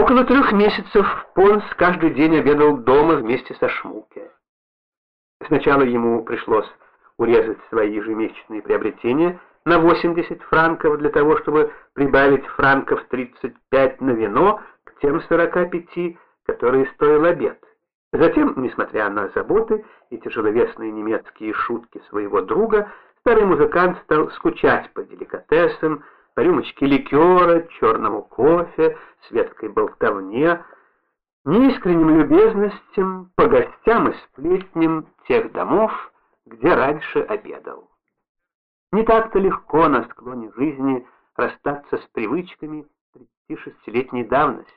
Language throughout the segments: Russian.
Около трех месяцев Понс каждый день обедал дома вместе со Шмуке. Сначала ему пришлось урезать свои ежемесячные приобретения на 80 франков для того, чтобы прибавить франков 35 на вино к тем 45, которые стоил обед. Затем, несмотря на заботы и тяжеловесные немецкие шутки своего друга, старый музыкант стал скучать по деликатесам, рюмочке ликера, черному кофе, светской болтовне, неискренним любезностям, по гостям и сплетням тех домов, где раньше обедал. Не так-то легко на склоне жизни расстаться с привычками 36-летней давности.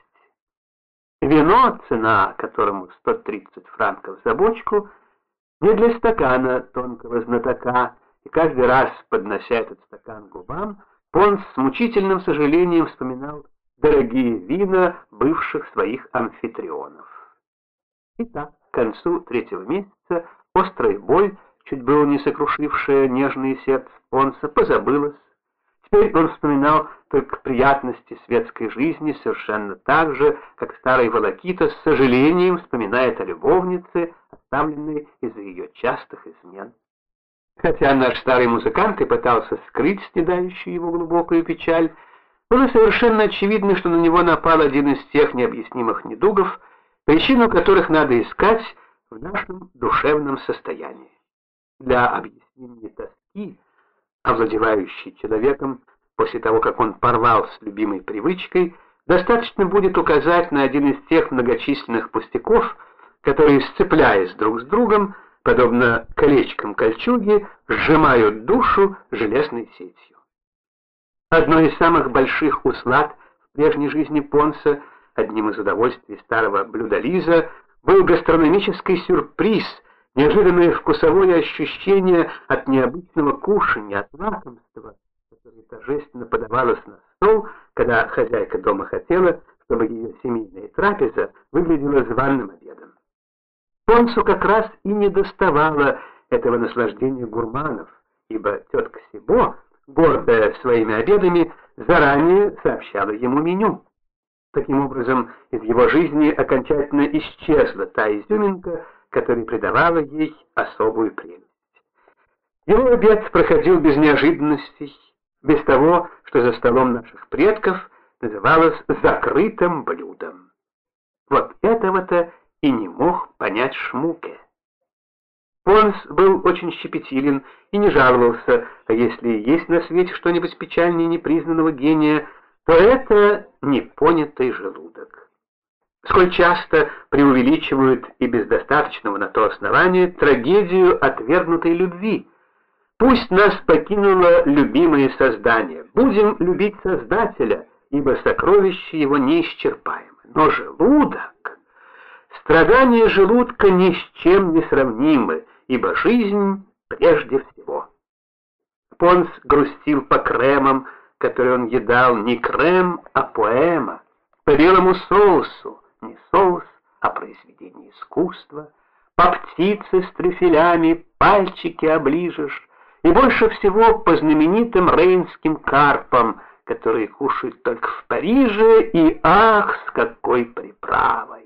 Вино, цена которому 130 франков за бочку, не для стакана тонкого знатока, и каждый раз, поднося этот стакан губам, он с мучительным сожалением вспоминал дорогие вина бывших своих амфитрионов. Итак, к концу третьего месяца острая боль, чуть было не сокрушившая нежное сердце Понса, позабылась. Теперь он вспоминал только приятности светской жизни совершенно так же, как старый Волокита с сожалением вспоминает о любовнице, оставленной из-за ее частых измен. Хотя наш старый музыкант и пытался скрыть снедающую его глубокую печаль, было совершенно очевидно, что на него напал один из тех необъяснимых недугов, причину которых надо искать в нашем душевном состоянии. Для объяснения тоски, овладевающей человеком после того, как он порвал с любимой привычкой, достаточно будет указать на один из тех многочисленных пустяков, которые, сцепляясь друг с другом, подобно колечкам кольчуги, сжимают душу железной сетью. Одно из самых больших услад в прежней жизни Понса, одним из удовольствий старого блюдолиза, был гастрономический сюрприз, неожиданное вкусовое ощущение от необычного кушания, от лакомства, которое торжественно подавалось на стол, когда хозяйка дома хотела, чтобы ее семейная трапеза выглядела званым обедом. Понсу как раз и не доставало этого наслаждения гурманов, ибо тетка Сибо, гордая своими обедами, заранее сообщала ему меню. Таким образом, из его жизни окончательно исчезла та изюминка, которая придавала ей особую прелесть. Его обед проходил без неожиданностей, без того, что за столом наших предков называлось закрытым блюдом. Вот этого-то и не мог понять Шмуке. Понс был очень щепетилен и не жаловался, а если есть на свете что-нибудь печальнее непризнанного гения, то это непонятый желудок. Сколь часто преувеличивают и без достаточного на то основания трагедию отвергнутой любви. Пусть нас покинуло любимое создание, будем любить Создателя, ибо сокровище его неисчерпаемо. Но желудок... Страдания желудка ни с чем не сравнимы, ибо жизнь прежде всего. Понс грустил по кремам, которые он едал, не крем, а поэма, по белому соусу, не соус, а произведение искусства, по птице с трюфелями пальчики оближешь, и больше всего по знаменитым рейнским карпам, которые кушают только в Париже, и ах, с какой приправой!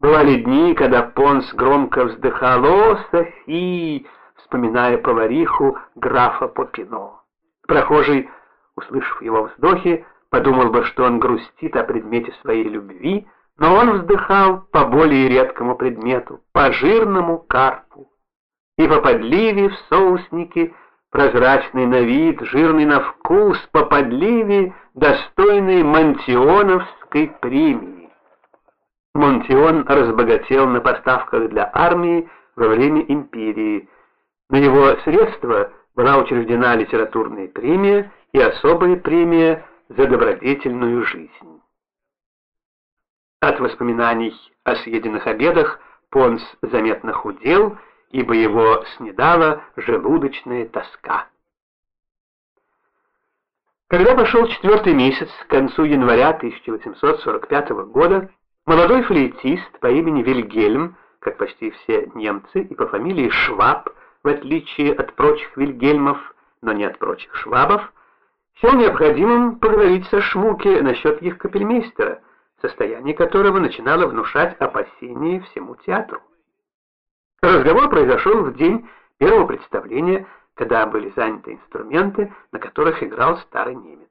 Бывали дни, когда Понс громко вздыхал «О, Софи!», вспоминая повариху графа Попино. Прохожий, услышав его вздохи, подумал бы, что он грустит о предмете своей любви, но он вздыхал по более редкому предмету, по жирному карпу. И по подливе в соуснике, прозрачный на вид, жирный на вкус, по подливе, достойный мантионовской премии. Монтион разбогател на поставках для армии во время империи. На его средства была учреждена литературная премия и особая премия за добродетельную жизнь. От воспоминаний о съеденных обедах Понс заметно худел, ибо его снедала желудочная тоска. Когда пошел четвертый месяц, к концу января 1845 года, Молодой флейтист по имени Вильгельм, как почти все немцы, и по фамилии Шваб, в отличие от прочих Вильгельмов, но не от прочих Швабов, счел необходимым поговорить со Шмуке насчет их капельмейстера, состояние которого начинало внушать опасения всему театру. Разговор произошел в день первого представления, когда были заняты инструменты, на которых играл старый немец.